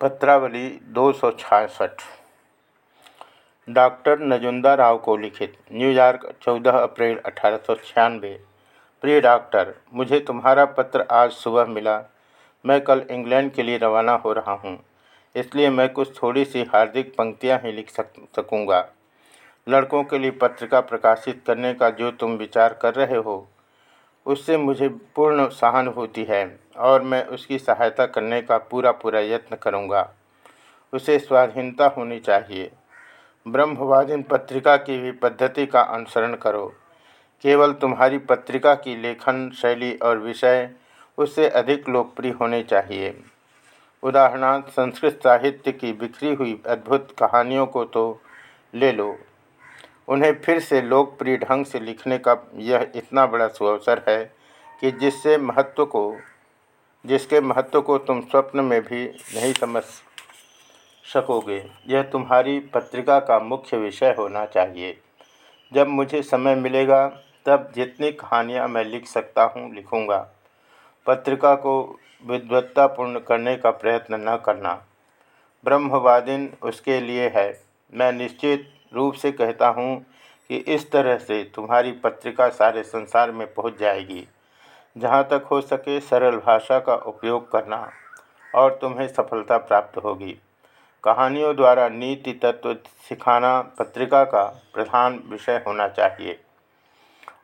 पत्रावली दो सौ छियासठ डॉक्टर नजुंदा राव को लिखित न्यूयॉर्क 14 अप्रैल अठारह सौ छियानवे। प्रिय डॉक्टर, मुझे तुम्हारा पत्र आज सुबह मिला। मैं कल इंग्लैंड के लिए रवाना हो रहा हूँ, इसलिए मैं कुछ थोड़ी सी हार्दिक पंक्तियाँ ही लिख सक, सकूँगा। लड़कों के लिए पत्रिका प्रकाशित करने का जो तुम विचार कर रहे हो उससे मुझे पूर्ण सहानुभूति है और मैं उसकी सहायता करने का पूरा पूरा यत्न करूँगा। उसे स्वाधीनता होनी चाहिए। ब्रह्मवादिन पत्रिका की भी पद्धति का अनुसरण करो। केवल तुम्हारी पत्रिका की लेखन शैली और विषय उससे अधिक लोकप्रिय होने चाहिए। उदाहरणार्थ संस्कृत साहित्य की बिखरी हुई अद्भुत कहानियों को तो ले लो। उन्हें फिर से लोकप्रिय ढंग से लिखने का यह इतना बड़ा सुअवसर है कि जिससे महत्व को, जिसके महत्व को तुम स्वप्न में भी नहीं समझ सकोगे। यह तुम्हारी पत्रिका का मुख्य विषय होना चाहिए। जब मुझे समय मिलेगा, तब जितनी कहानियाँ मैं लिख सकता हूँ, लिखूँगा। पत्रिका को विद्वत्तापूर्ण करने का प्रयत्न न करना। ब्रह्मवादिन उसके लिए है। मैं निश्चित रूप से कहता हूँ कि इस तरह से तुम्हारी पत्रिका सारे संसार में पहुँच जाएगी। जहाँ तक हो सके सरल भाषा का उपयोग करना, और तुम्हें सफलता प्राप्त होगी। कहानियों द्वारा नीति तत्व सिखाना पत्रिका का प्रधान विषय होना चाहिए।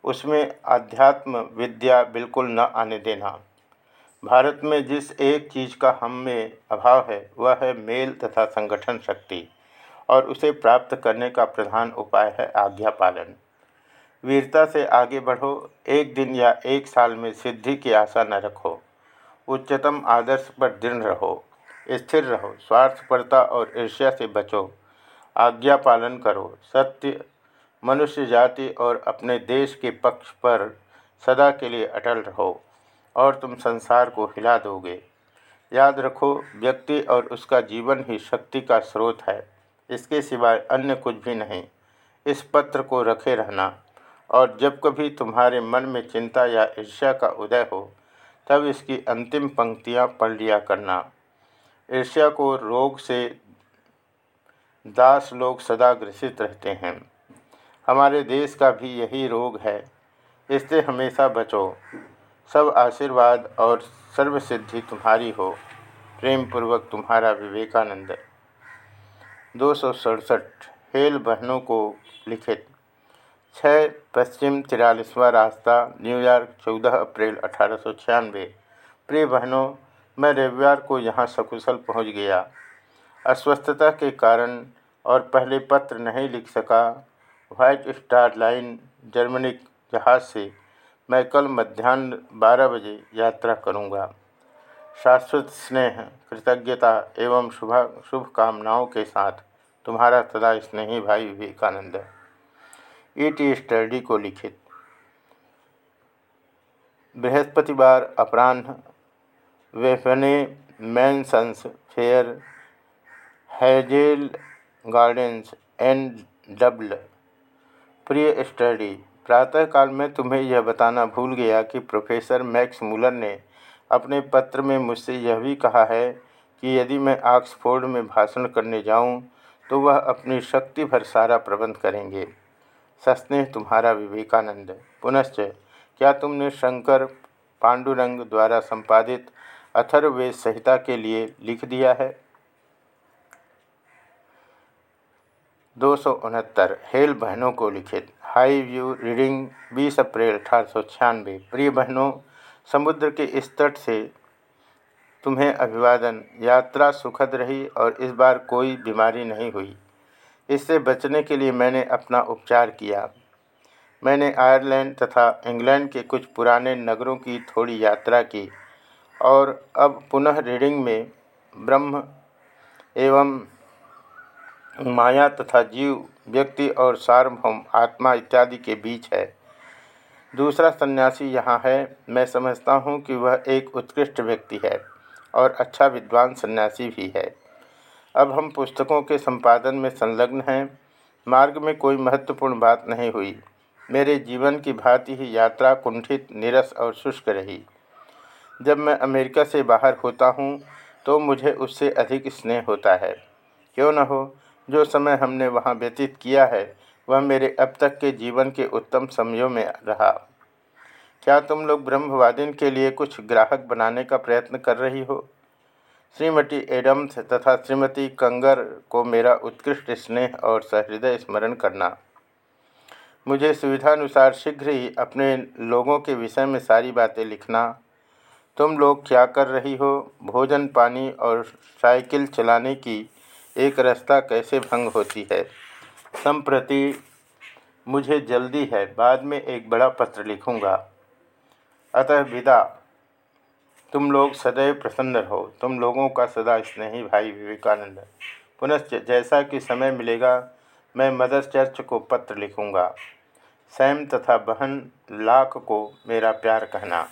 उसमें आध्यात्म विद्या बिल्कुल न आने देना। भारत में जिस एक चीज़ का हम में अभाव है, वह है मेल तथा संगठन शक्ति। और उसे प्राप्त करने का प्रधान उपाय है आज्ञा पालन। वीरता से आगे बढ़ो, एक दिन या एक साल में सिद्धि की आशा न रखो। उच्चतम आदर्श पर दृढ़ रहो, स्थिर रहो, स्वार्थपरता और ईर्ष्या से बचो। आज्ञा पालन करो, सत्य, मनुष्य जाति और अपने देश के पक्ष पर सदा के लिए अटल रहो और तुम संसार को हिला दोगे। याद रखो, व्यक्ति और उसका जीवन ही शक्ति का स्रोत है। इसके सिवाय अन्य कुछ भी नहीं। इस पत्र को रखे रहना। और जब कभी तुम्हारे मन में चिंता या ईर्ष्या का उदय हो, तब इसकी अंतिम पंक्तियाँ पढ़ लिया करना। ईर्ष्या को रोग से दास लोग सदा ग्रसित रहते हैं। हमारे देश का भी यही रोग है। इससे हमेशा बचो। सब आशीर्वाद और सर्वसिद्धि तुम्हारी हो। प्रेम पूर्वक तुम्हारा विवेकानंद। दो सौ सड़सठ हेल बहनों को लिखित। छः पश्चिम तिरालीसवा रास्ता न्यूयॉर्क चौदह अप्रैल अठारह सौ छियानवे। प्रिय बहनों, मैं रविवार को यहाँ सकुशल पहुँच गया। अस्वस्थता के कारण और पहले पत्र नहीं लिख सका, व्हाइट स्टार लाइन जर्मनिक जहाज़ से, मैं कल मध्यान्ह बारह बजे यात्रा करूँगा। शाश्वत स्नेह, कृतज्ञता एवं शुभ, शुभकामनाओं के साथ तुम्हारा सदा स्नेही भाई विवेकानंद ई टी स्टडी को लिखित। बृहस्पतिवार अपराह वेफने Mansions Fair, Hazel Gardens and W. प्रिय स्टडी प्रातःकाल में तुम्हें यह बताना भूल गया कि प्रोफेसर मैक्स मूलर ने अपने पत्र में मुझसे यह भी कहा है कि यदि मैं ऑक्सफोर्ड में भाषण करने जाऊँ तो वह अपनी शक्ति भर सारा प्रबंध करेंगे। सस्नेह तुम्हारा विवेकानंद। पुनश्च, क्या तुमने शंकर पांडुरंग द्वारा संपादित अथर्ववेद संहिता के लिए लिख दिया है? दो सौ उनहत्तर। हेल बहनों को लिखित। हाई व्यू रीडिंग 20 अप्रैल अठारह सौ छियानबे प्रिय बहनों समुद्र के इस तट से तुम्हें अभिवादन, यात्रा सुखद रही और इस बार कोई बीमारी नहीं हुई। इससे बचने के लिए मैंने अपना उपचार किया। मैंने आयरलैंड तथा इंग्लैंड के कुछ पुराने नगरों की थोड़ी यात्रा की और अब पुनः रीडिंग में ब्रह्म एवं माया तथा जीव, व्यक्ति और सार्वभौम आत्मा इत्यादि के बीच है। दूसरा सन्यासी यहाँ है। मैं समझता हूँ कि वह एक उत्कृष्ट व्यक्ति है और अच्छा विद्वान सन्यासी भी है। अब हम पुस्तकों के संपादन में संलग्न हैं। मार्ग में कोई महत्वपूर्ण बात नहीं हुई। मेरे जीवन की भांति ही यात्रा कुंठित, निरस और शुष्क रही। जब मैं अमेरिका से बाहर होता हूँ तो मुझे उससे अधिक स्नेह होता है। क्यों न हो? जो समय हमने वहाँ व्यतीत किया है वह मेरे अब तक के जीवन के उत्तम समयों में रहा। क्या तुम लोग ब्रह्मवादिन के लिए कुछ ग्राहक बनाने का प्रयत्न कर रही हो? श्रीमती एडम्स तथा श्रीमती कंगर को मेरा उत्कृष्ट स्नेह और सहृदय स्मरण करना। मुझे सुविधानुसार शीघ्र ही अपने लोगों के विषय में सारी बातें लिखना। तुम लोग क्या कर रही हो? भोजन पानी और साइकिल चलाने की एक रास्ता कैसे भंग होती है? संप्रति मुझे जल्दी है। बाद में एक बड़ा पत्र लिखूँगा। अतः विदा। तुम लोग सदैव प्रसन्न रहो। तुम लोगों का सदा स्नेही भाई विवेकानंद। पुनश्च जैसा कि समय मिलेगा, मैं मदर चर्च को पत्र लिखूँगा। सैम तथा बहन लाख को मेरा प्यार कहना।